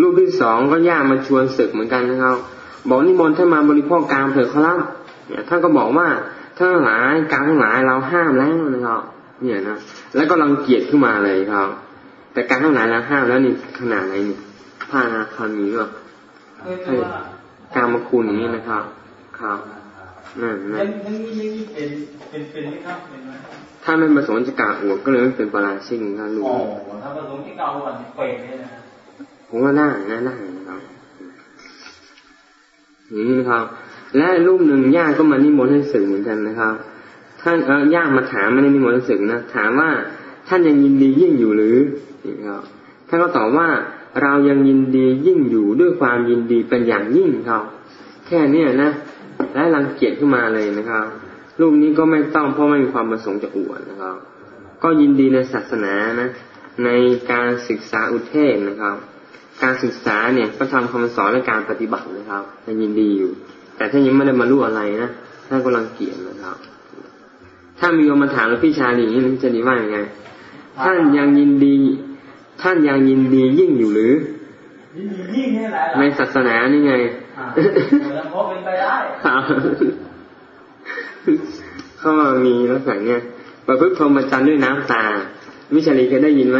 รูปที่สองก็ย่ามาชวนศึกเหมือนกันนะครับ บอกนิมนต์ท่านมาบริโภคกามเถิดครับเนี่ยท่านก็บอกว่าท่านหลายกามทั้งหลายเราห้ามแล้วนะครับเนี่ยนะแล้วก็รังเกียจขึ้นมาเลยครับ แต่การทั้งหลายเราห้ามแล้วนี่ขนาดไหนนี่ผ้านาคามีหรอการมาคุณอย่างนี้นะครับ ครับนั่นนั่นถ้าไม่ประสงค์จะกล่าวอวดก็เลยไม่เป็นปราชิกครับลูกอ๋อถ้าประสงค์ที่กล่าวอวดเปรตเนี่ยนะ ผมว่าได้นะได้นะครับอย่างนี้นะครับ และรูปหนึ่งญาติก็มานิมนต์ให้สึกเหมือนกันนะครับ ท่านเออญาติมาถามไม่ได้นิมนต์ให้สึกนะถามว่าท่านยังยินดียิ่งอยู่หรือนี่ครับท่านก็ตอบว่าเรายังยินดียิ่งอยู่ด้วยความยินดีเป็นอย่างยิ่งครับแค่เนี้นะและรังเกียจขึ้นมาเลยนะครับรูปนี้ก็ไม่ต้องเพราะไม่มีความประสงค์จะอวดนะครับ ก็ยินดีในศาสนานะ ในการศึกษาอุเทศนะครับ การศึกษาเนี่ยก็ทำคำสอนและการปฏิบัตินะครับยินดีอยู่ แต่ถ้ายังไม่ได้มารู้อะไรนะท่านก็รังเกียจนะครับ ถ้ามีคนมาถามพี่ชาลีนี่จะดีว่าอย่างไง ท่านยังยินดี ท่านยังยินดียิ่งอยู่หรือในศาสนานี่ไงพอเป็นไปได้เขามีลักษณะเนี้ยประพฤติพรหมจรรย์ด้วยน้ำตา วิชาลีเคยได้ยินไหม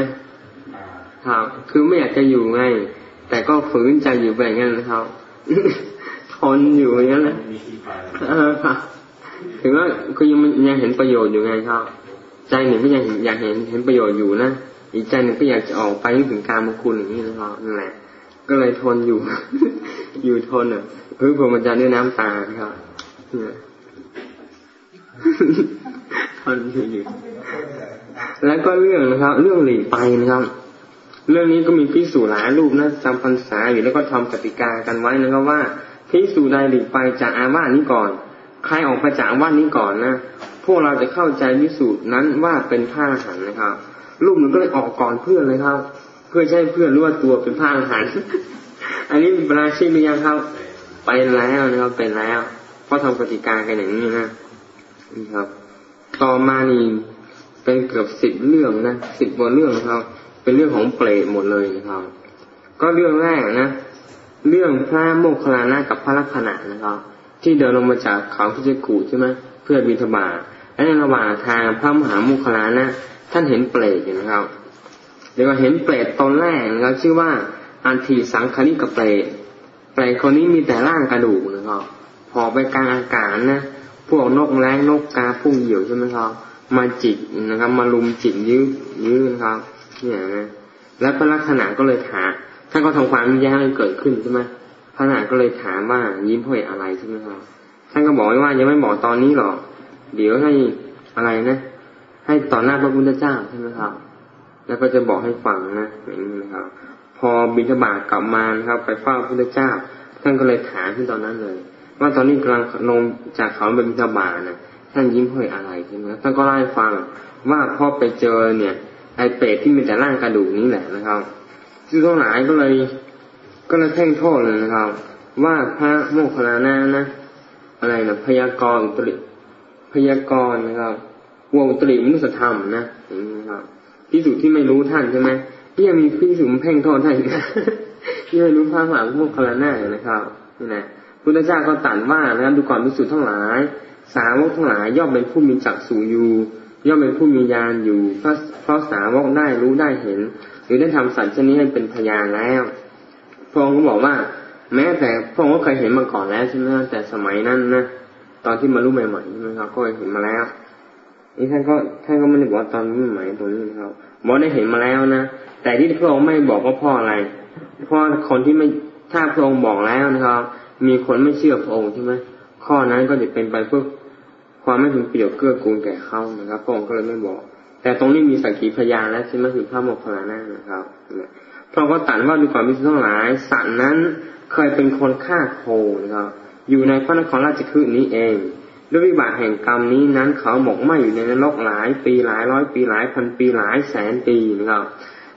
ครับ คือไม่อยากจะอยู่ไง แต่ก็ฝืนใจอยู่แบบนั้นนะครับทนอยู่อย่างนั้นแหละถึงว่าก็ยังยังเห็นประโยชน์อยู่ไงครับ ใจหนึ่งก็ยังอยากเห็นเห็นประโยชน์อยู่นะอีกใจหนึ่งก็อยากจะออกไปถึงการมคุณอย่างนี้นะครับนั่นแหละ ก็เลยทนอยู่ อยู่ทนอะเพื่อผมจรรย์ด้วยน้ำตาครับทนอยู่แล้วก็เรื่องนะครับ เรื่องหลีกไปนะครับ เรื่องนี้ก็มีพิสูจหลายรูปนะจำพรรษาอยู่แล้วก็ทำกติกากันไว้นะครับว่าพิสูจใดหลีกไปจากอาวาสนี้ก่อน ใครออกไปจากอาวาสนี้ก่อนนะพวกเราจะเข้าใจพิสูจน์นั้นว่าเป็นผ้าหันนะครับรูปมันก็เลยออกก่อนเพื่อนเลยครับ เพื่อใช้เพื่อนรู้ว่าตัวเป็นผ้าหันอันนี้เป็นปราชิกหรือยังครับ ไปแล้วนะครับไปแล้วเพราะทำกติกากันอย่างนี้นะนี่ครับ ต่อมานี่เป็นเกือบสิบเรื่องนะสิบกว่าเรื่องนะครับ เป็นเรื่องของเปรตหมดเลยนะครับ ก็เรื่องแรกนะ เรื่องพระโมคคัลลานะกับพระลักษณะนะครับ ที่เดินลงมาจากเขาพิจิกูใช่ไหมเพื่อบิณฑบาตและในระหว่างทางพระมหาโมคคัลลานะท่านเห็นเปรตอยู่นะครับเดี๋ยวเห็นเปรตตอนแรกนะครับชื่อว่าอันทีสังคาริกเปรตเปรตคนนี้มีแต่ร่างกระดูกนะครับพอไปกลางอากาศนะพวกนกแร้งนกกาพุ่งเหยี่ยวใช่ไหมครับมาจิกนะครับ มาลุมจิกยื้อยื้อนะครับ เนี่ยนะแล้วพระลักษณะก็เลยถามท่านก็ทำความย่ให้เกิดขึ้นใช่ไหมพระลักษณะก็เลยถามว่ายิ้มเพราะอะไรใช่ไหมครับท่านก็บอกว่ายังไม่บอกตอนนี้หรอกเดี๋ยวให้อะไรนะให้ต่อหน้าพระพุทธเจ้าใช่ไหมครับ แล้วก็จะบอกให้ฟังนะอย่างนี้นะครับ พอบิณฑบาตกลับมาครับ ไปเฝ้าพระพุทธเจ้า ท่านก็เลยถามที่ตอนนั้นเลย ว่าตอนนี้กำลังลงจากเขาเป็นบิณฑบาตนะท่านยิ้มห้อยอะไรใช่ไหมท่านก็เล่าให้ฟังว่าพอไปเจอเนี่ย ไอเป็ดที่มีแต่ร่างกระดูกนี้แหละนะครับ ซึ่งทั้งหลายก็เลย ก็เลยแท่งโทษเลยนะครับ ว่าพระโมคคัลลานะนะอะไรนะพยากรณ์ตริพยากรณ์นะครับวงตริมนุสธรรมนะนะครับพิสูจน์ที่ไม่รู้ท่านใช่ไหมที่ยังมีพิสูจน์แพ่งโทษท่านที่ไม่รู้พระมหาโมคคัลลานะนะครับนี่นะพุทธเจ้าก็ตัดว่านะครับดูก่อนพิสูจน์ทั้งหลาย สาวกทั้งหลายย่อมเป็นผู้มีจักษุอยู่ ย่อมเป็นผู้มีญาณอยู่เพราะเพราะสาวกได้รู้ได้เห็น หรือได้ทำสัตว์ชนิดให้เป็นพยานแล้วพระองค์ก็บอกว่า แม้แต่พระองค์ก็เคยเห็นมาก่อนแล้วใช่ไหมแต่สมัยนั้นนะตอนที่มารู้ใหม่ๆใช่ไหมครับก็เคยเห็นมาแล้วนี่ท่านก็ท่านก็ไม่ได้บอกตอนนี้ใหม่ตรงนี้นะครับบอกได้เห็นมาแล้วนะแต่ที่พระองค์ไม่บอกก็เพราะอะไรเพราะคนที่ไม่ถ้าพระองค์บอกแล้วนะครับ มีคนไม่เชื่อพระองค์ใช่ไหมข้อนั้นก็จะเป็นไปเพื่อ ความไม่ถึงประโยชน์เกื้อกูลแก่เขานะครับพระองค์ก็เลยไม่บอก แต่ตรงนี้มีสักขีพยานแล้วใช่ไหมคือพระโมคคัลลานะนะครับพระก็ตัดว่าดูความมิสุทั้งหลายสัตว์นั้นเคยเป็นคนฆ่าโคนะครับ อยู่ในพระนครราชคฤห์นี้เองด้วยวิบากแห่งกรรมนี้นั้นเขาหมกไหมอยู่ในนรกหลายปีหลายร้อยปีหลายพันปีหลายแสนปีนะครับ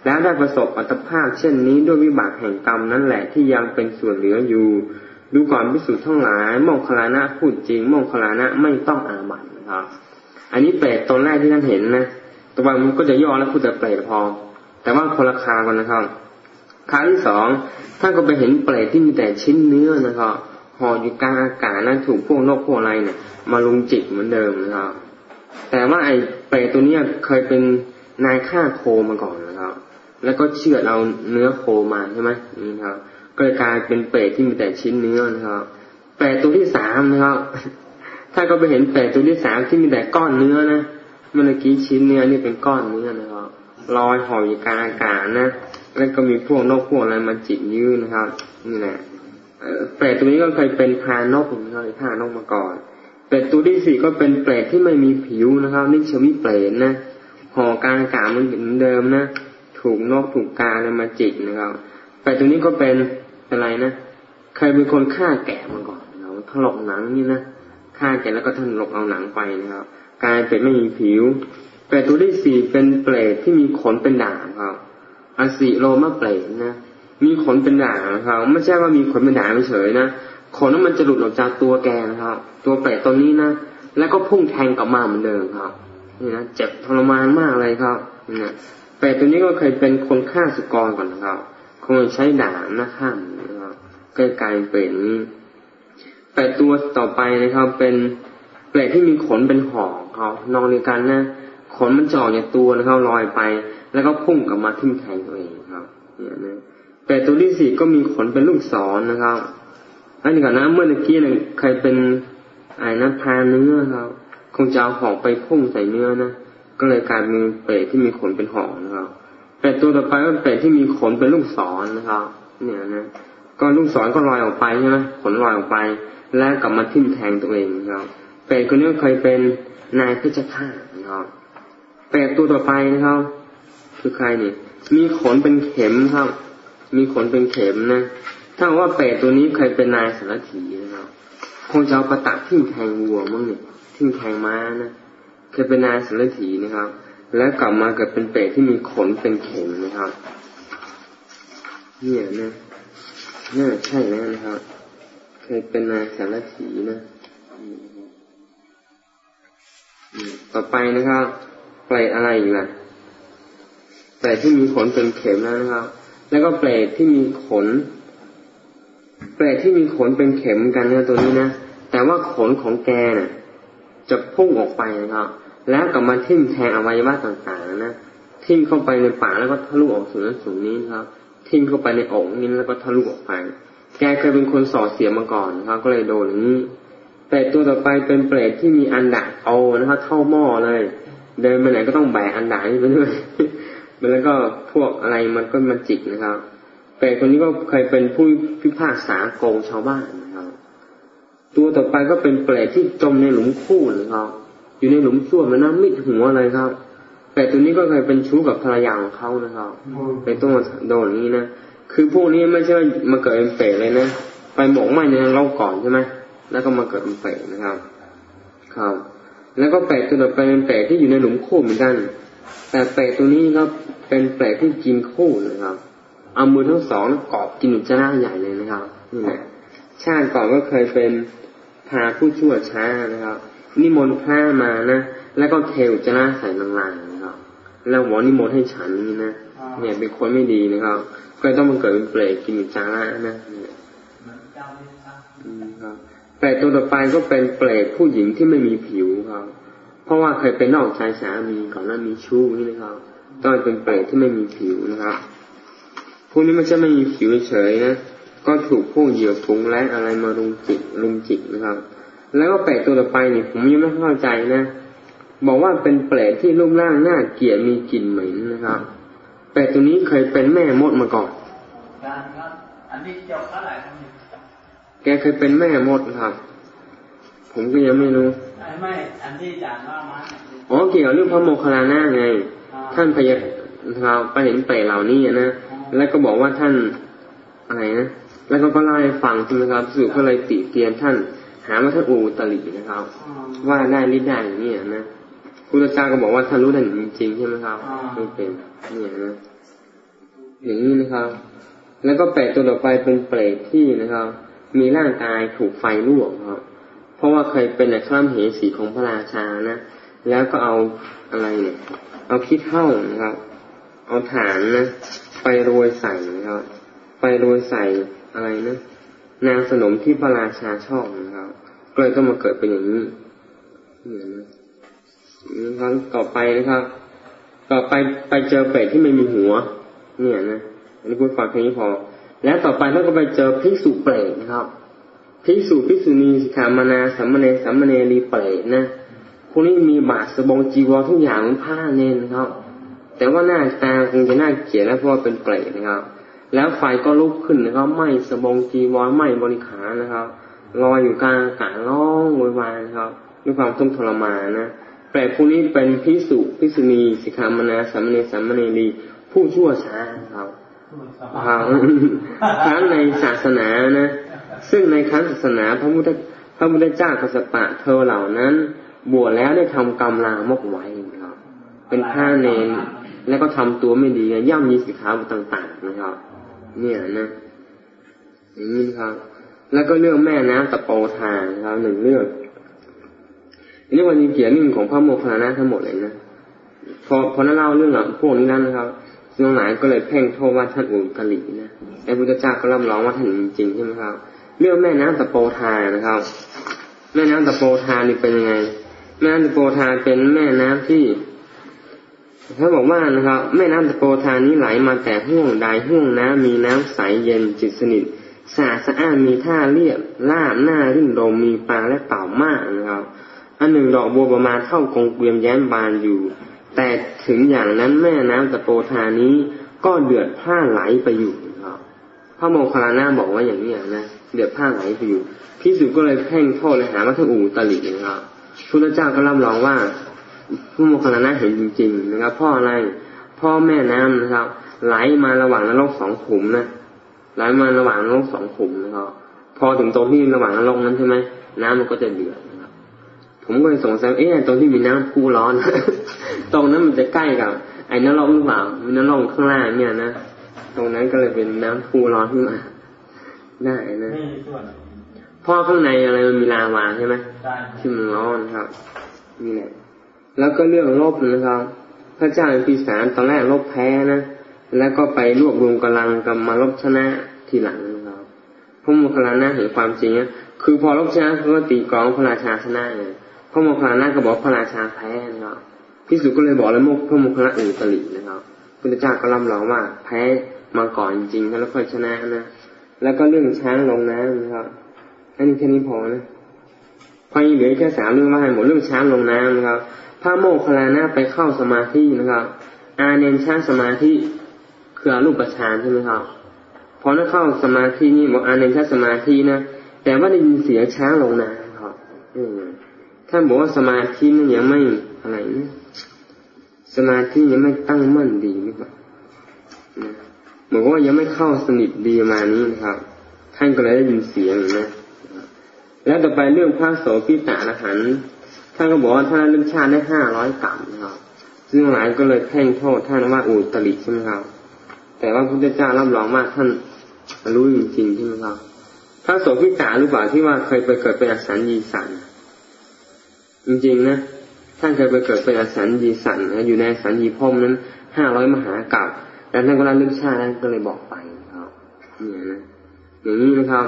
แล้วได้ประสบอัตภาพเช่นนี้ด้วยวิบากแห่งกรรมนั่นแหละที่ยังเป็นส่วนเหลืออยู่ ดูก่อนพิสูจน์ทั้งหลายโมงคลานะพูดจริงโมงคลานะไม่ต้องอาบัตนะครับ อันนี้เปรตตนแรกที่ท่านเห็นนะตัวมันก็จะย่อแล้วพูดแต่เปรตพอ แต่ว่าคนละคากันนะครับครั้งที่สองท่านก็ไปเห็นเปรตที่มีแต่ชิ้นเนื้อนะครับห่ออยู่กลางอากาศนั้นถูกพวกนกพวกอะไรเนี่ยมาลุงจิกเหมือนเดิมนะครับ แต่ว่าไอ้เปรตตัวเนี้ยเคยเป็นนายฆ่าโคมาก่อนนะครับ แล้วก็เชื่อเอาเนื้อโคมาใช่ไหมนี่ครับ ก็เลยกลายเป็นเปรตที่มีแต่ชิ้นเนื้อนะครับเปรตตัวที่สามนะครับถ้าก็ไปเห็นเปรตตัวที่สามที่มีแต่ก้อนเนื้อนะเมื่อกี้ชิ้นเนื้อนี่เป็นก้อนเนื้อนะครับลอยห่ออยู่กลางอากาศนะแล้วก็มีพวกนกพวกอะไรมาจิกยื้อนะครับนี่แหละเปรตตัวนี้ก็เคยเป็นพานกนะครับพานกมาก่อนเปรตตัวที่สี่ก็เป็นเปรตที่ไม่มีผิวนะครับ นี่ชวิเปรตนะห่อกลางอากาศมันเหมือนเดิมนะถูกนกถูกกาอะไรมาจิกนะครับเปรตตัวนี้ก็เป็น อะไรนะเคยเป็นคนฆ่าแกะมาก่อนเราถลกหนังนี่นะฆ่าแกะแล้วก็ถลกเอาหนังไปนะครับกลายเป็นไม่มีผิวเปรตตัวที่สี่เป็นเปรตที่มีขนเป็นด่างครับอสิโลมาเปรตนะมีขนเป็นด่างครับไม่ใช่ว่ามีขนเป็นด่างเฉยนะขนนั้นมันจะหลุดออกจากตัวแกนะครับ ตัวเปรตตัวนี้นะแล้วก็พุ่งแทงกลับมาเหมือนเดิมครับนี่นะเจ็บทรมานมากเลยครับนี่เปรตตัวนี้ก็เคยเป็นคนฆ่าสุกรก่อนนะครับ คงใช้ด่านะข้ามนะครับก็กลายเป็นนี้เปรตตัวต่อไปนะครับเป็นเปรตที่มีขนเป็นห่อเขานอนในกันนะขนมันจ่อในตัวนะครับลอยไป แล้วก็พุ่งกลับมาทิ่มแทงตัวเองครับเนี่ยนะแต่ตัวที่สี่ก็มีขนเป็นลูกศรนะครับอันนี้ก่อนนะเมื่อตะกี้เนี่ยใครเป็นไอ้นะพาเนื้อครับคงจะเอาหอกไปพุ่งใส่เนื้อนะก็เลยกลายเป็นเปรตที่มีขนเป็นหอกนะครับ แต่ตัวต่อไปก็เป็นเปรตที่มีขนเป็นลูกศรนนะครับ เนี่ยนะก็ลูกศรก็ลอยออกไปใช่ไหมขนลอยออกไป แล้วกลับมาทิ่มแทงตัวเองครับเปรตคนนี้เคยเป็นนายเพชฌฆาตนะครับเปรตตัวต่อไปนะครับ คือใครนี่มีขนเป็นเข็มครับ มีขนเป็นเข็มนะถ้าว่าเปรตตัวนี้เคยเป็นนายสารถีนะครับคงจะเอาประตักทิ่มแทงวัวมั้งเนี่ยทิ่มแทงม้านะเคยเป็นนายสารถีนะครับ แล้วกลับมาเกิดเป็นเปรตที่มีขนเป็นเข็มนะครับ เนี่ยนะน่าใช่แล้วนะครับ เคยเป็นนายสารถีนะต่อไปนะครับเปรตอะไรอีกล่ะเปรตที่มีขนเป็นเข็มแล้วนะครับ แล้วก็เปรตที่มีขน เปรตที่มีขนเป็นเข็มกันนี่ยตัวนี้นะ แต่ว่าขนของแกเนี่ยจะพุ่งออกไปนะครับ แล้วกลับมาทิ่มแทงอวัยวะต่างๆนะทิ่มเข้าไปในปากแล้วก็ทะลุออกสู่นั้นสู่นี้ครับทิ่มเข้าไปในอกนี้แล้วก็ทะลุออกไป แกเคยเป็นคนสอดเสียมาก่อนนะครับ ก็เลยโดนอย่างนี้เปรตตัวต่อไปเป็นเปรตที่มีอันดาโตนะครับเท่าหม้อเลย เดินไปไหนก็ต้องแบกอันดานี้ไปด้วยแล้วก็พวกอะไรมันก็มาจิกนะครับเปรตคนนี้ก็เคยเป็นผู้พิพากษาโกงชาวบ้านนะครับ ตัวต่อไปก็เป็นเปรตที่จมในหลุมคู่นะครับ อยู่ในหลุมซ่วมแล้วน้ำมิดหัวเลยครับเปรตตัวนี้ก็เคยเป็นชู้กับภรรยาของเขานะครับเป็นตัวโดนนี้นะคือพวกนี้ไม่ใช่มาเกิดเป็นเปรตเลยนะไปหมกไหมในเราก่อนใช่ไหมแล้วก็มาเกิดเป็นเปรตนะครับ ครับ แล้วก็เปรตตัวต่อไปเป็นเปรตที่อยู่ในหลุมคู่เหมือนกัน แต่เปรตตัวนี้ครับเป็นเปรตที่กินคู่นะครับเอามือทั้งสองกอบกินอุจจาระใหญ่เลยนะครับนี่แหละชาติก่อนก็เคยเป็นพาผู้ชั่วช้านะครับ นิมนต์พระมานะแล้วก็เทอุจจาระใส่ลังๆนะครับ แล้วหมอนิมนต์ให้ฉันนี่นะเนี่ยเป็นคนไม่ดีนะครับ ก็ต้องมาเกิดเป็นเปรตกินอุจจาระนะครับเปรตตัวต่อไปก็เป็นเปรตผู้หญิงที่ไม่มีผิวครับ เพราะว่าเคยเป็นนอกชายสามีก่อนหน้ามีชู้นี่นะครับต้องเป็นเปรตที่ไม่มีผิวนะครับพวกนี้มันจะไม่มีผิวเฉยนะก็ถูกพวกเหยื่อฝูงแรงอะไรมาลุมจิกลุมจิกนะครับ แล้วก็เปรตตัวต่อไปนี่ผมยังไม่เข้าใจนะบอกว่าเป็นเปรตที่รูปร่างหน้าเกียดมีกลิ่นเหม็นนะครับเปรตตัวนี้เคยเป็นแม่มดมาก่อนอันนี้เกี่ยวกับอะไรแกเคยเป็นแม่มดครับ ผมก็ยังไม่รู้ไม่อันที่จานว่ามาอ๋อเกี่ยวเรื่องพระโมคคัลลานะไง ท่านพยาเราไปเห็นเปรตเหล่านี้นะแล้วก็บอกว่าท่านอะไรนะแล้วก็ก็เล่าให้ฟังใช่ไหมครับสุก็เลยติเตียนท่าน หาว่าท่านอูตลีนะครับ ว่าได้ลิได้อย่างนี้นะคุณเจ้าก็บอกว่าท่านรู้ได้จริงๆใช่ไหมครับไม่เป็นเนี่ยนะอย่างนี้นะครับ แล้วก็เปรตตัวต่อไปเป็นเปรตที่นะครับ มีร่างกายถูกไฟลวกครับ เพราะว่าเคยเป็นในข้ามเหสีของพระราชานะแล้วก็เอาอะไรเนี่ย เอาคิดเท่านะครับ เอาฐานนะไปโรยใส่นะครับ ไปโดยใส่อะไรนะ นางสนมที่พระราชาชอบนะครับก็เลยต้องมาเกิดเป็นอย่างนี้นี่นะครั้งต่อไปนะครับ ต่อไปไปเจอเป็ดที่ไม่มีหัว เนี่ยนะอันนี้พูดฟังแค่นี้พอ แล้วต่อไปท่านก็ไปเจอพิสุเปรตนะครับพิสุพิสุณีสิขามานาสัมมเนสัมมเนรีเปรตนะพวกนี้มีบาทสบงจีวรทุกอย่างมือนผ้าเนนนะครับ แต่ว่าหน้าตาคงจะน่าเกลียดแล้วเพราะว่าเป็นเปรตนะครับ แล้วไฟก็ลุกขึ้นนะครับไหม้สบงจีวรไหม้บริขารนะครับลอยอยู่กลางอากาศร้องโวยวายนะครับด้วยความทุกข์ทรมานนะเปรตพวกนี้เป็นพิสุพิสุณีสิกขามานาสัมมเนสัมมเนรีผู้ชั่วช้าครับครั้งในศาสนานะ ซึ่งในครั้งศาสนาพระพุทธพระพุทธเจ้ากัสปะเธอเหล่านั้น บวชแล้วได้ทำกรรมลามกไว้ครับเป็นผ้าเนนแล้วก็ทำตัวไม่ดีย่อมมีสิขาต่าง ๆ นะครับ เนี่ยนะอย่างนี้ครับ แล้วก็เรื่องแม่น้ำตะโปทานครับหนึ่งเรื่องอันนี้วันนี้เกียวเรื่งของพระโมคคัลลานะทั้งหมดเลยนะพอพอนั่นเล่าเรื่องพวกนี้นั่นนะครับซึ่งหลายก็เลยเพ่งโทษว่าท่านอุตรินะไอ้พุทธเจ้าก็รับรองว่าท่านจริงใช่ไหมครับ เรื่องแม่น้ำตะโปทานะครับ แม่น้ำตะโปทานี่เป็นยังไง แม่น้ำตะโปทานเป็นแม่น้ำที่ เขาบอกว่านะครับแม่น้ำตะโปทานี้ไหลมาแต่ห่วงใดห่วงน้ำมีน้ำใสเย็นจิตสนิทสะอาดสะอ้านมีท่าเรียบลาบหน้ารื่นรมมีปลาและเต่ามากนะครับ อันหนึ่งดอกบัวประมาณเท่ากงเกวียมแย้มบานอยู่ แต่ถึงอย่างนั้นแม่น้ำตะโปธานี้ก็เดือดผ้าไหลไปอยู่ครับพระโมคคัลลานะบอกว่าอย่างนี้นะเดือดผ้าไหลไปอยู่พิสุก็เลยเพ่งโทษเลยหาว่าท่านอูตลินะครับพุทธเจ้าก็รับรองว่า พระโมคคัลลานะเห็นจริง ๆ นะครับพ่ออะไรพ่อแม่น้ำนะครับ ไหลมาระหว่างนรกสองขุมนะไหลมาระหว่างนรกสองขุมนะครับพอถึงตรงที่ระหว่างนรกนั้นใช่ไหมน้ำมันก็จะเดือดนะครับ ผมก็เลยสงสัยเอ๊ะตรงที่มีน้ำพุร้อน ตรงนั้นมันจะใกล้กับ ไอ้นรกหรือเปล่ามีนรกข้างล่างเนี่ยนะตรงนั้นก็เลยเป็นน้ำพุร้อนขึ้นมาได้นะพ่อข้างในอะไรมันมีลาวาใช่ไหมที่มันร้อนครับนี่แหละ แล้วก็เรื่องลบนะครับ พระเจ้าปีศาจตอนแรกลบแพ้นะ แล้วก็ไปรวบรวมกำลังกับมาลบชนะทีหลังนะครับพระโมคคัลลานะเห็นความจริงนะคือพอลบชนะเขาก็ตีกองพระราชาชนะเลยพระโมคคัลลานะก็บอกพระราชาแพ้นะครับพิสุก็เลยบอกแล้วมุกพระมุขละอุตรินะครับพุทธเจ้าก็รับรองว่าแพ้มาก่อนจริงแล้วค่อยชนะนะแล้วก็เรื่องช้างลงน้ำนะครับอันนี้แค่นี้พอนะพอเหลือแค่สามเรื่องว่าให้หมดเรื่องช้างลงน้ำนะครับ พระโมคคลานะไปเข้าสมาธินะครับ อาเนนชาสมาธิคืออรูปฌานใช่ไหมครับพอนั้เข้าสมาธินี่บอกอาเนนชาสมาธินะแต่ว่าได้ยินเสียงช้างลงน้ำครับท่านบอกว่าสมาธินี่ยังไม่อะไรนะสมาธิยังไม่ตั้งมั่นดีหรือเปล่าเหมือนว่ายังไม่เข้าสนิทดีมานี้นะครับ ท่านก็เลยได้ยินเสียงนะแล้วต่อไปเรื่องพระโสพิตาอรหัน ท่านก็บอกว่าท่านเรื่องชาติได้ห้าร้อยกรัมนะครับซึ่งหลายก็เลยแพ่งโทษท่านว่าอุตริใช่ไหมครับ แต่ว่าพระพุทธเจ้ารับรองว่าท่านรู้จริงๆใช่ไหมครับพระโสพิตารือเปล่าที่ว่าเคยไปเกิดเป็นอสัญญีสันจริงๆนะท่านเคยไปเกิดเป็นอสัญญีสันนะอยู่ในสัญญีพมนั้นห้าร้อยมหากับแล้วท่านก็ระลึกชาตินั้นก็เลยบอกไปครับเนี่ยนะอย่างนี้นะครับ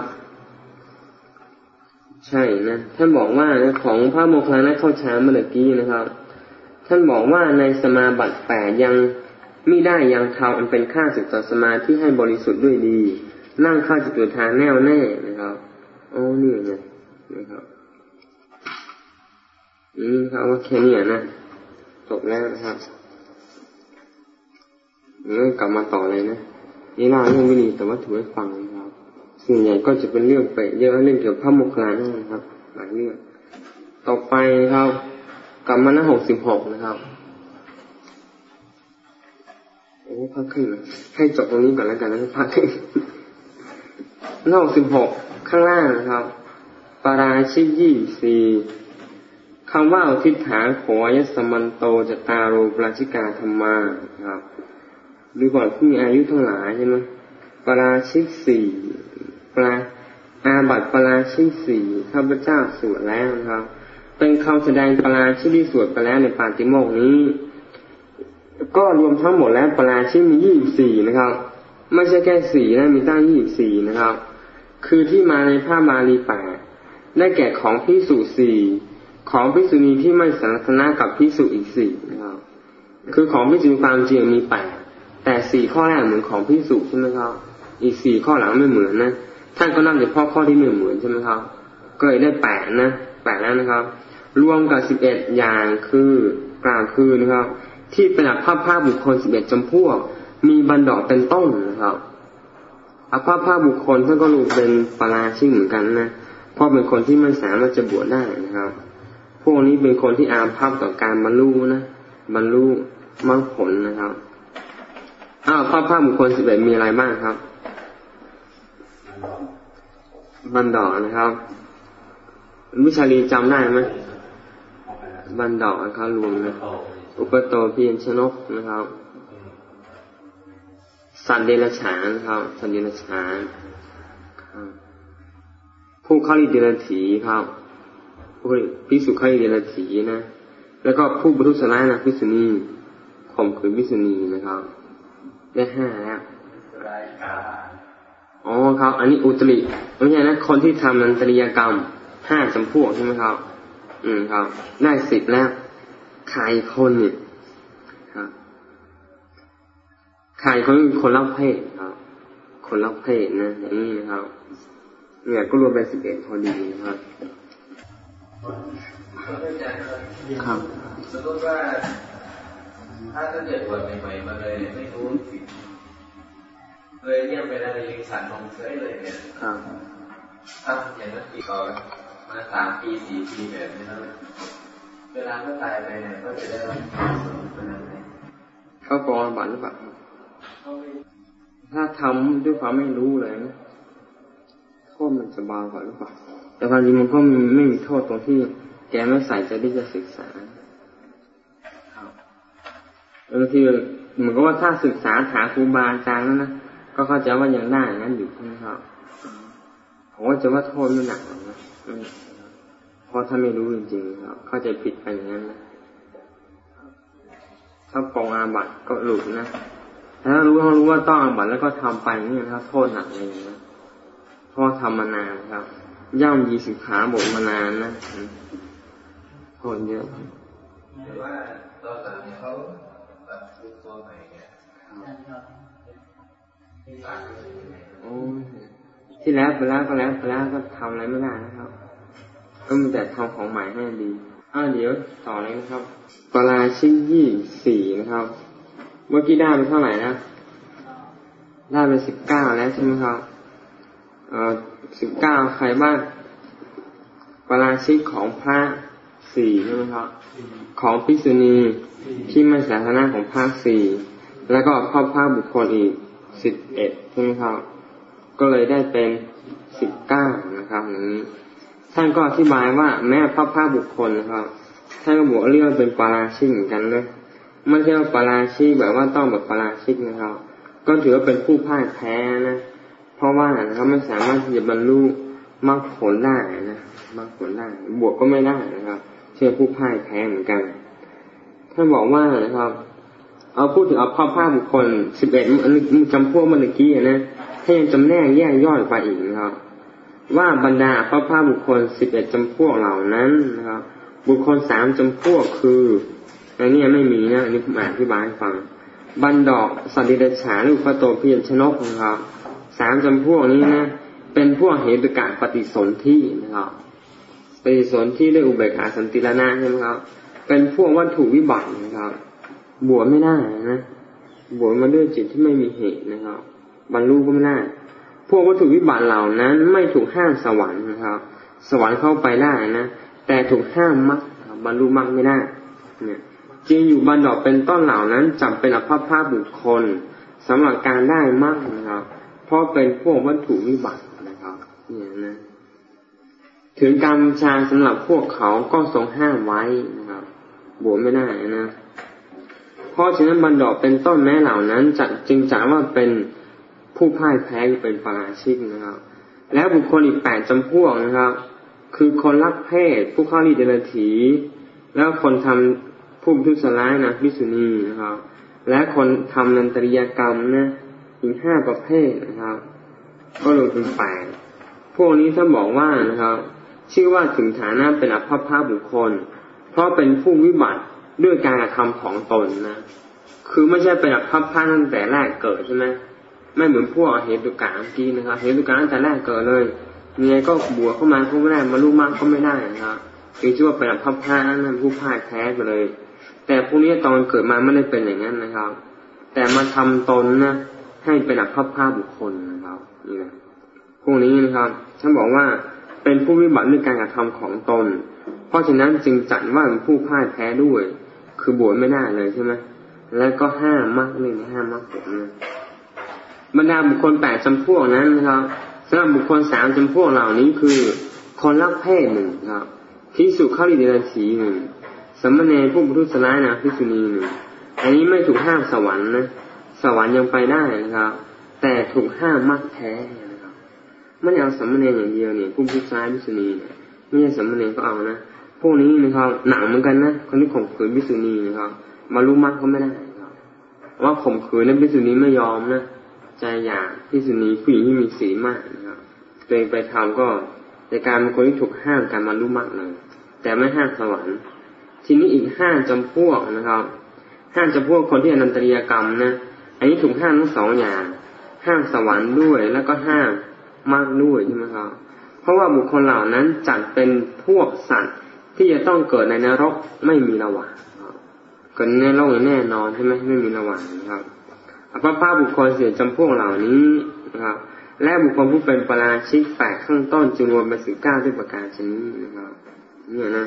ใช่นะท่านบอกว่านะของพระโมคคัลลานะเข้าช้าเมื่อกี้นะครับ ท่านบอกว่าในสมาบัติแปดยังไม่ได้ยังเทำอันเป็นค่าสึกต่อสมาที่ให้บริสุทธิ์ด้วยดี นั่งข้าจิตุทานแน่วแน่นะครับโอ้นี่ไงนะครับอืมครับว่าแค่นี้นะจบแล้วนะครับงั้นกลับมาต่อเลยนะนี่เล่าเรื่องวินีแต่ว่าถือไว้ฟังนะ ส่วนใหญ่ก็จะเป็นเรื่องไปเยอะเรื่องเกี่ยวกับพระโมคคัลลานะครับ หลายเรื่อง ต่อไปครับกลับมาหน้าหกสิบหกนะครับโอ้พักขึ้นให้จบตรงนี้ก่อนแล้วกันนะพักขึ้นหน้าหกสิบหกข้างล่างนะครับ ปาราชิกยี่สี่คำว่าทิฏฐานขอยสมันโตจตาโรปราชิกาธรรมาครับ หรือก่อนผู้มีอายุทั้งหลายใช่ไหมปาราชิกสี่ ปราอาบัตปราชิกสี่ข้าพเจ้าสวดแล้วนะครับ เป็นคำแสดงปราชิกที่สวดไปแล้วในปาติโมกนี้ ก็รวมทั้งหมดแล้วปราชิกมียี่สี่นะครับ ไม่ใช่แค่สี่นะมีตั้งยี่สี่นะครับ คือที่มาในภาพบาลีแปดได้แก่ของพิสุสี่ของพิสุนีที่ไม่สันนะกับพิสุอีกสี่นะครับ คือของพิสุความจริงมีแปดแต่สี่ข้อแรกเหมือนของพิสุใช่ไหมครับ อีกสี่ข้อหลังไม่เหมือนนะ ท่านก็นับเฉพาะข้อที่ไม่เหมือนใช่ไหมครับ ก็เลยได้แปดนะแปดแล้วนะครับ รวมกับสิบเอ็ดอย่างคือกล่าวคือนะครับ ที่เป็นหลักภาพภาพบุคคลสิบเอ็ดจำพวก มีบันดอกเป็นต้นนะครับอาภาพภาพบุคคลท่านก็รู้เป็นปราชิกเหมือนกันนะเพราะเป็นคนที่ไม่สามารถจะบวชได้นะครับ พวกนี้เป็นคนที่อาภัพต่อการบรรลุนะบรรลุมรรคผลนะครับอ้าวภาพภาพบุคคลสิบเอ็ดมีอะไรบ้างครับ บันดอกนะครับวิชาลีจำได้ไหมบันดอกนะครับรวมนะอุปโตเพียนชนกนะครับ สัตว์เดรัจฉานครับ สัตว์เดรัจฉานผู้เข้าลีเดรัจฉีครับผู้พิสุเข้าลีเดรัจฉีนะ แล้วก็ผู้บรรทุสนานะพิสุนีข่มขืนพิสุนีนะครับ ได้ห้าแล้ว อ๋อครับ อันนี้อุตริไม่ใช่นะคนที่ทำนันตริยกรรมห้าจำพวกใช่ไหมครับ อืมครับ ได้สิบแล้วใครคนเนี่ยครับใครคนคนรับเพศครับ คนรับเพศนะอย่างนี้นะครับ เนี่ยก็รวมเป็นสิบเอ็ดพอดีนะครับครับสมมติว่าถ้าเกิดบวชใหม่ๆมาเลยไม่รู้ ผิดเลยเนี่ยเป็นอะไรลิงสันนงเฉยเลยเนี่ยครับถ้าอย่างนั้นปีก่อนมาสามปีสี่ปีแบบนี้แล้วเวลาก็ตายไปเนี่ยก็จะได้รับเป็นอะไรเขากรบัตรหรือเปล่าถ้าทำด้วยความไม่รู้เลยนะโทษมันจะเบากว่าหรือเปล่าแต่ความจริงมันก็ไม่มีโทษตรงที่ แกไม่ใส่ใจที่จะศึกษาบางทีเหมือนกับว่าถ้าศึกษาถาครูบาอาจารย์แล้วนะ ก็เข้าใจว่ายังได้งั้นอยู่ใช่ไหมครับผมว่าจะว่าโทษไม่หนักหรอกนะเพราะถ้าไม่รู้จริงๆครับเข้าใจผิดไปอย่างนั้นนะถ้าปองอาบัตก็หลุดนะถ้ารู้เขารู้ว่าต้องอาบัตแล้วก็ทำไปนี่นะครับโทษหนักเลยนะเพราะทำมานานครับ ย่ำยีสิขาบทมานานนะโทษเยอะหรือว่าตอนหลังเขาแบบตัวใหม่เนี่ย โอ้ที่แล้วไปแล้วก็แล้วไปแล้วก็ทำอะไรไม่ได้นะครับ ก็มีแต่ทำของใหม่ให้ดีอ่าเดี๋ยวต่อเลยนะครับปลาชิ้นยี่สี่นะครับ เมื่อกี้ได้ไปเท่าไหร่นะได้ไปสิบเก้าแล้วใช่ไหมครับเอ่อสิบเก้าใครบ้างปลาชิกของพระสี่ใช่ไหมครับ ของพิษุณีที่ไม่สาธารณะของภาคสี่แล้วก็ข้อบภาคบุคคลอีก สิบเอ็ดใช่ไหมครับ ก็เลยได้เป็นสิบเก้านะครับนี้ท่านก็อธิบายว่าแม้พระภาคบุคคลนะครับท่านก็บอกเรียกเป็นปาราชิกเหมือนกันนะไม่ใช่ว่าปาราชิกแบบว่าต้องแบบปาราชิกนะครับ ก็ถือว่าเป็นผู้พ่ายแพ้นะ เพราะว่าเขาไม่สามารถที่จะบรรลุมรรคผลได้นะมรรคผลได้บวกก็ไม่ได้นะครับเชื่อผู้พ่ายแพ้เหมือนกันท่านบอกว่านะครับ เอาพูดถึงเอาภาพภาพบุคคลสิบเอ็ดจำพวกมันเมื่อกี้นะให้ยังจำแนกแยกย่อยไปอีกนะครับ ว่าบรรดาภาพภาพบุคคลสิบเอ็ดจำพวกเหล่านั้นนะครับ บุคคลสามจำพวกคืออันนี้ไม่มีนะอันนี้ผมอธิบายให้ฟัง บันดอกสัตว์เดรัจฉานหรือพระโตเพียรชนกนะครับสามจำพวกนี้นะเป็นพวกเหตุการปฏิสนธินะครับปฏิสนธิด้วยอุเบกขาสันติรณะใช่ไหมครับ เป็นพวกวัตถุวิบัตินะครับ บวชไม่ได้นะบวชมาด้วยจิตที่ไม่มีเหตุนะครับ บรรลุก็ไม่ได้พวกวัตถุวิบัติเหล่านั้น ไม่ถูกห้ามสวรรค์นะครับ สวรรค์เข้าไปได้นะแต่ถูกห้ามมรรคบรรลุมรรคไม่ได้เนี่ยจริงอยู่บันดอกเป็นต้นเหล่านั้นจำเป็นอภาพภาพบุคคลสำหรับการได้มรรคนะครับ เพราะเป็นพวกวัตถุวิบัตินะครับเนี่ยนะถึงกรรมชาสำหรับพวกเขาก็ทรงห้ามไว้นะครับบวชไม่ได้นะ เพราะฉะนั้นบันดอกเป็นต้นแม้เหล่านั้นจะจึงจัดว่าเป็นผู้พ่ายแพ้เป็นปราชิกนะครับ แล้วบุคคลอีกแปดจำพวกนะครับ คือคนรักเพศ ผู้เข้ารีดเดรถี แล้วคนทำผู้ทุสร้ายนะพิสุนีนะครับ และคนทำนันตริยกรรมนะอีกห้าประเภทนะครับ ก็รวมเป็นแปดพวกนี้ถ้าบอกว่านะครับ ชื่อว่าถึงฐานะเป็นอภพภาบุคคล เพราะเป็นผู้วิบัติ ด้วยการกระทำของตนนะคือไม่ใช่เป็นอภพภาตั้งแต่แรกเกิดใช่ไหมไม่เหมือนพวกเหตุการณ์เมื่อกี้นะครับเหตุการณ์ตั้งแต่แรกเกิดเลยเมียก็บวชเข้ามาก็ไม่ได้มาลูกมากก็ไม่ได้นะครับคือชื่อว่าเป็นอภพภานั่นผู้พ่ายแพ้ไปเลย แต่พวกนี้ตอนเกิดมาไม่ได้เป็นอย่างนั้นนะครับ แต่มาทำตนนะให้เป็นอภพภาบุคคลนะครับนี่นะพวกนี้นะครับฉันบอกว่าเป็นผู้วิบัติด้วยการกระทำของตน เพราะฉะนั้นจึงจัดว่าเป็นผู้พ่ายแพ้ด้วย คือบวชไม่ได้เลยใช่ไหมแล้วก็ห้ามมากเลยห้ามมากผมนะบรรดาบุคคลแปดจำพวกนั้นนะครับสำหรับบุคคลสามจำพวกเหล่านี้คือ คนรักเพศหนึ่งครับพิสุข้าริเดรถีหนึ่งสมณเณรผู้บุรุษร้ายนะพิสุนีหนึ่งอันนี้ไม่ถูกห้ามสวรรค์นะสวรรค์ยังไปได้นะครับ แต่ถูกห้ามมากแท้นะครับไม่เอาสมณเณรอย่างเดียวเนี่ยผู้บุรุษร้ายพิสุนีเนี่ยไม่ใช่สมณเณรก็เอานะ พวกนี้นะครับหนักเหมือนกันนะคนที่ข่มขืนพิสุนีนะครับ มารู้มักก็ไม่ได้ครับว่าข่มขืนนั้นพิสุนีไม่ยอมนะใจอยากพิสุนีผู้หญิงที่มีสีมากนะครับตัวเองไปทำก็ในการเป็นคนที่ถูกห้ามการมารู้มักเลยแต่ไม่ห้ามสวรรค์ทีนี้อีกห้าจำพวกนะครับห้ามจำพวกคนที่อนันตริยกรรมนะอันนี้ถูกห้ามทั้งสองอย่าง ห้ามสวรรค์ด้วยแล้วก็ห้ามมากด้วยใช่ไหมครับ เพราะว่าบุคคลเหล่านั้นจัดเป็นพวกสัตว์ ที่จะต้องเกิดในนรกไม่มีระหว่างเกิดในโลกแน่นอนใช่ไหมไม่มีระหว่างนะครับพระภาพบุคคลเสียจำพวกเหล่านี้นะครับ และบุคคลผู้เป็นปราชิกแปดข้างต้นจึงรวมเป็นสิบเก้าด้วยประการชนิดนะครับเนี่ยนะ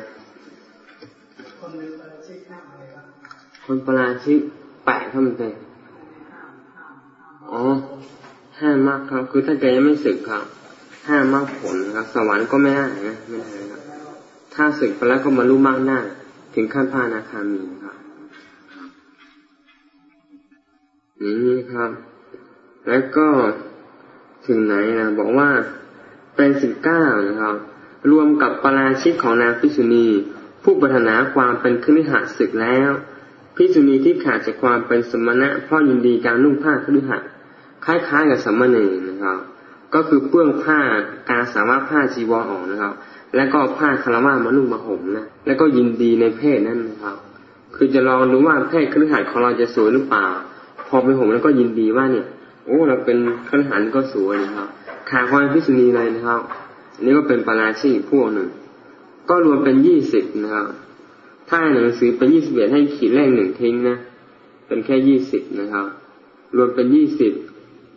คนปราชิกแปะเข้ามันไปอ๋อห้ามมากครับ คือถ้าแกยังไม่สึกครับห้ามมากผลครับ สวรรค์ก็ไม่ได้นะไม่ได้ครับ ถ้าสึกไปแล้วก็มารู้มากหน้า ถึงขั้นพานาคามีครับนี่ครับ แล้วก็ถึงไหนนะบอกว่าเป็นสิบเก้านะครับ รวมกับปราชิกของนางพิษุณีผู้ปรารถนาความเป็นคฤหัสศึกแล้วพิษุณีที่ขาดจากความเป็นสมณะเพราะยินดีการนุ่งผ้าคฤหัสคล้ายๆกับสมณเณรนะครับ ก็คือเปื้องผ้าการสามารถผ้าจีวรออกนะครับ แล้วก็ผ้าคารวะมานุ่งมาห่มนะแล้วก็ยินดีในเพศนั้นนะครับ คือจะลองดูว่าเพศคฤหัสของเราจะสวยหรือเปล่า พอไปห่มแล้วก็ยินดีว่าเนี่ย โอ้เราเป็นคฤหัสก็สวยนะครับขาความพิษณีเลยนะครับนี่ก็เป็นปราชีพวกหนึ่ง ก็รวมเป็นยี่สิบนะครับ ถ้าหนังสือเป็นยี่สิบเอ็ดให้ขีดเลขหนึ่งทิ้งนะเป็นแค่ยี่สิบนะครับ รวมเป็นยี่สิบ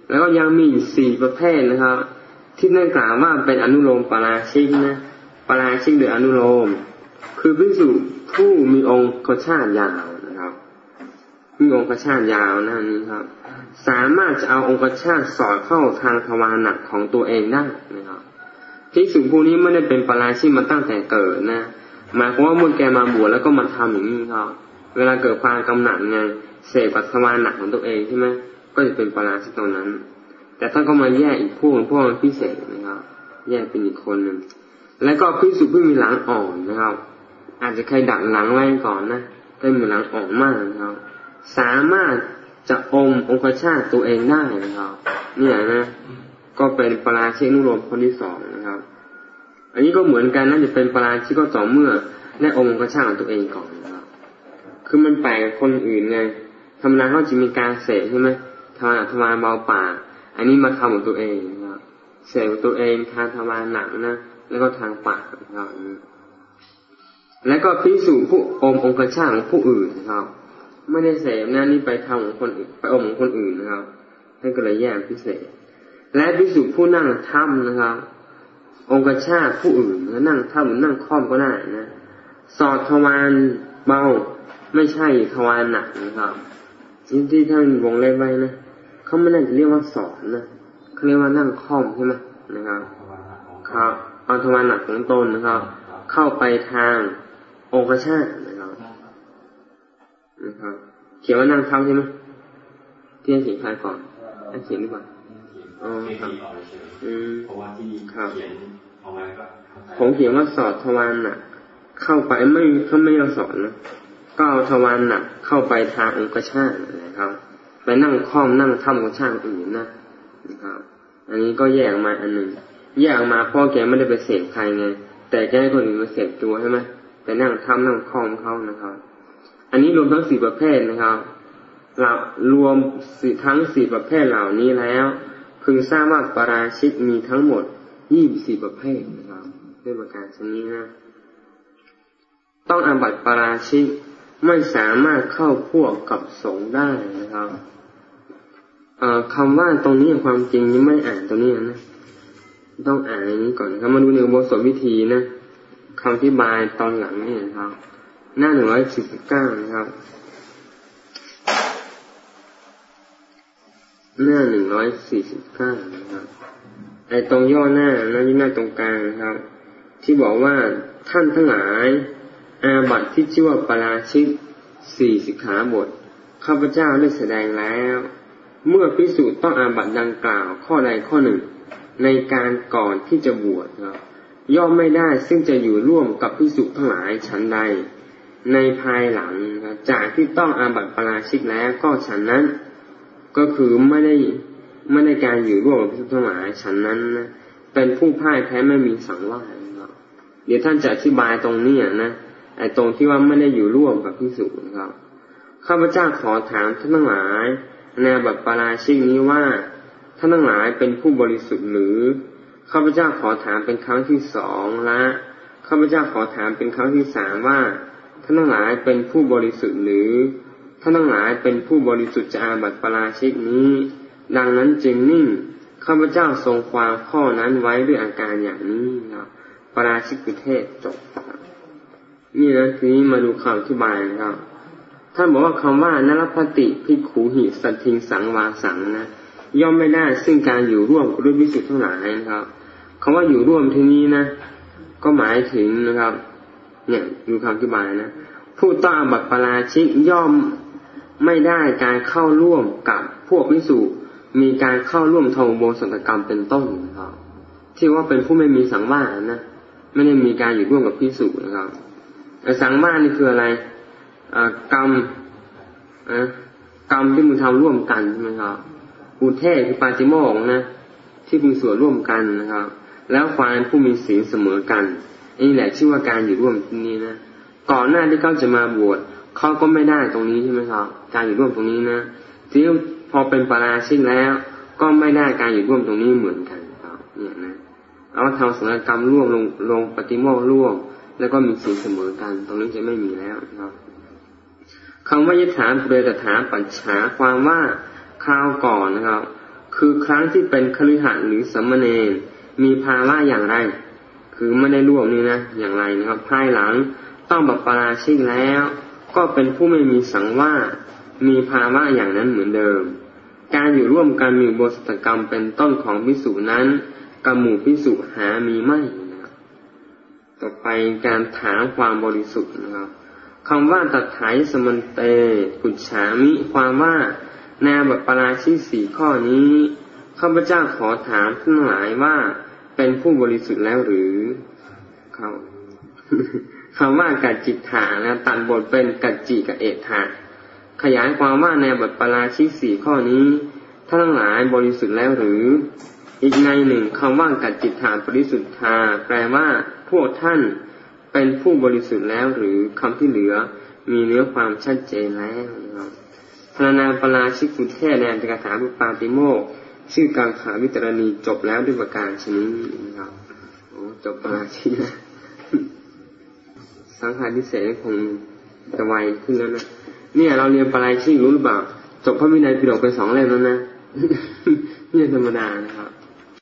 แล้วก็ยังมีสี่ประเภทนะครับ ที่นั่นกล่าวว่าเป็นอนุโลมปราชิกนะ ปราชิกหรืออนุโลม คือพิสุผู้มีองค์กชาติยาวนะครับมีองค์กชาติยาวนั่นนี้ครับ สามารถจะเอาองค์กชาติสอดเข้าทางทวารหนักของตัวเองได้นะครับภิกษุผู้นี้ไม่ได้เป็นปราชิกมาตั้งแต่เกิดนะหมายความว่าเมื่อแกมาบวชแล้วก็มาทำอย่างนี้ครับ เวลาเกิดความกำหนัดไงเสกปัสสาวะหนักของตัวเองใช่ไหมก็จะเป็นปราชิกตรงนั้น แต่ถ้าก็มาแยกอีกพวกพวกมันพิเศษนะครับ แยกเป็นอีกคนหนึ่ง แล้วก็พิสุผู้มีหลังอ่อนนะครับ อาจจะใครดักหลังไว้ก่อนนะก็มีหลังอ่อนมากนะครับ สามารถจะอมองคชาติตัวเองได้นะครับเนี่ยนะก็เป็นปราชิกนุโรมคนที่สองนะครับ อันนี้ก็เหมือนกันน่าจะเป็นปราชิกก็ต่อเมื่อได้องค์กระช่างของตัวเองก่อนนะครับ คือมันแปลกคนอื่นไงธรรมดาเขาจะมีการเสกใช่ไหมทวารทวารเบาป่า อันนี้มาทำของตัวเองนะครับเสกตัวเองทางทวารหนักนะ แล้วก็ทางปากนะครับแล้วก็พิสูจผู้อมองค์กระช่างของผู้อื่นนะครับ ไม่ได้เสกนะนี่ไปทำของคนอื่นไปอมของคนอื่นนะครับท่านก็เลยแยกพิเศษ และพิสุผู้นั่งถ้ำนะครับ องค์ชาผู้อื่นนั่งถ้ำหรือนั่งคล่อมก็ได้นะ สอดทวารเบาไม่ใช่ทวารหนักนะครับที่ที่ท่านวงเล็บไว้นะเขาไม่น่าจะเรียกว่าสอนนะเขาเรียกว่านั่งคล่อมใช่ไหมนะครับครับ เอาทวารหนักของตนนะครับ เข้าไปทางองคชาตินะครับนะครับ เขียนว่านั่งเท้าใช่ไหมที่เขียนใครก่อนให้เขียนดีกว่าไม่ดีออกเฉยเพราะว่าที่เขียนเอาไว้ก็ผมเขียนว่าสอดทวารหน่ะเข้าไปไม่เขาไม่เอาสอนนะก็เอาทวารหน่ะเข้าไปทางองคชาตินะครับ ไปนั่งคล้อมนั่งทำกับช่างอื่นนะนะครับ อันนี้ก็แยกมาอันหนึ่ง แยกมาพ่อแกไม่ได้ไปเสพใครไง แต่แกให้คนอื่นมาเสพตัวใช่ไหมไปนั่งทำนั่งคล้อมเขานะครับ อันนี้รวมทั้งสี่ประเภทนะครับเรารวมสี่ทั้งสี่ประเภทเหล่านี้แล้ว พึงทราบว่าปราชิกมีทั้งหมดยี่สิบสี่ประเภทนะครับด้วยประการชนี้นะต้องอาบัติปราชิกไม่สามารถเข้าพวกกับสงได้นะครับคำว่าตรงนี้ความจริงนี้ไม่อ่านตรงนี้นะ ต้องอ่านในนี้ก่อนครับมาดูในบทสวดวิธีนะคำที่บายตอนหลังนี่นะครับ หน้าหนึ่งร้อยสิบเก้านะครับ หน้าหนึ่งร้อยสี่สิบเก้านะครับไอตรงย่อหน้าหน้าที่หน้าตรงกลางนะครับ ที่บอกว่าท่านทั้งหลาย อาบัติที่ชื่อว่าปราชิกสี่สิกขาบทข้าพเจ้าได้แสดงแล้ว เมื่อพิสูจน์ต้องอาบัติดังกล่าวข้อใดข้อหนึ่ง ในการก่อนที่จะบวชครับย่อมไม่ได้ซึ่งจะอยู่ร่วมกับพิสุทั้งหลายฉันใด ในภายหลังจากที่ต้องอาบัติปราชิกแล้วก็ฉันนั้น ก็คือไม่ได้ไม่ได้การอยู่ร่วมกับพิสุทั้งหลายฉันนั้นนะเป็นผู้พ่ายแพ้ไม่มีสังวาสเดี๋ยวท่านจะอธิบายตรงนี้นะไอ้ตรงที่ว่าไม่ได้อยู่ร่วมกับพิสุนะครับข้าพเจ้าขอถามท่านทั้งหลายในแบบปราชิกนี้ว่า ท่านทั้งหลายเป็นผู้บริสุทธิ์หรือ ข้าพเจ้าขอถามเป็นครั้งที่สองละข้าพเจ้าขอถามเป็นครั้งที่สามว่า ท่านทั้งหลายเป็นผู้บริสุทธิ์หรือ ท่านทั้งหลายเป็นผู้บริสุทธิ์จะอาบัติปราชิกนี้ ดังนั้นจึงนิ่งข้าพเจ้าทรงความข้อนั้นไว้ด้วยอาการอย่างนี้ครับปราชิกประเทศจบนี่นะทีนี้มาดูคำอธิบายนะครับท่านบอกว่าคำว่านรพติพิขูหิสัตทิงสังวาสังนะ ย่อมไม่ได้ซึ่งการอยู่ร่วมด้วยวิสุทธ์ทั้งหลายนะครับคำว่าอยู่ร่วมที่นี้นะ ก็หมายถึงนะครับ เนี่ยดูคำอธิบายนะผู้ต้องบัตรปราชิกย่อมไม่ได้การเข้าร่วมกับพวกวิสุมีการเข้าร่วมทงโบสัตกรรมเป็นต้นนะครับ ที่ว่าเป็นผู้ไม่มีสังวาสนะไม่ได้มีการอยู่ร่วมกับพิสุนะครับสังมานี่คืออะไรกรรมกรรมที่มึงทำร่วมกันใช่ไหมครับ อุเทศคือปาจิโมกนะ ที่มึงส่วนร่วมกันนะครับ แล้วควานผู้มีศีลเสมอกันนี่แหละชื่อว่าการอยู่ร่วมที่นี้นะก่อนหน้าที่เขาจะมาบวชเขาก็ไม่ได้ตรงนี้ใช่ไหมครับ การอยู่ร่วมตรงนี้นะทีนี้พอเป็นปาราชิกแล้ว ก็ไม่ได้การอยู่ร่วมตรงนี้เหมือนกันครับ เนี่ยนะเอาทำสังกรรมร่วมลงลงปฏิโมกร่วม แล้วก็มีสิ่งเสมอกัน ตรงนี้จะไม่มีแล้วนะครับคำว่ายถามเปรตถาปัญชาความว่า คราวก่อนนะครับ คือครั้งที่เป็นคฤหัสถ์หรือสัมมเนรมีภาวะอย่างไร คือไม่ได้ร่วมนี่นะอย่างไรนะครับ ภายหลังต้องบัปราชิกแล้ว ก็เป็นผู้ไม่มีสังวามีภาวะอย่างนั้นเหมือนเดิม การอยู่ร่วมกันมีบทกรรมเป็นต้นของพิสูจนั้นกรรมูพิสูจหามีไม่ต่อไปการถามความบริสุทธิ์นะครับคำว่าตัดไถสมันเตกุชามิ ความว่า นาบัปราชิสี่ข้อนี้ข้าพเจ้าขอถามทั้งหลายว่าเป็นผู้บริสุทธิ์แล้วหรือเขาคำว่ากัจจิตถานะตัดบทเป็นกัจจิกับเอถาขยายความว่าในบัปราชิสี่ข้อนี้ทั้งหลายบริสุทธิ์แล้วหรือ อีกในหนึ่งคำว่ากัจจิตถาบริสุทธาแปลว่าพวกท่านเป็นผู้บริสุทธิ์แล้วหรือคำที่เหลือมีเนื้อความชัดเจนแล้วนะครับ พระนาปราชิกุเทศในอันตกถาบุปาติโมก ชื่อการขาวิตรณีจบแล้วด้วยประการชนิดนะครับโอ้จบปราชิกนะสังขารพิเศษคงจะไวขึ้นแล้วนะเนี่ยเราเรียนปราชิกรู้หรือเปล่าจบพระวินัยปิฎกไปสองเล่มแล้วนะเนี่ยธรรมดานะครับ